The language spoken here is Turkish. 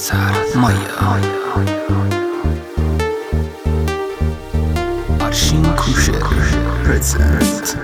Hazar Maya. Arşin Kuşer Present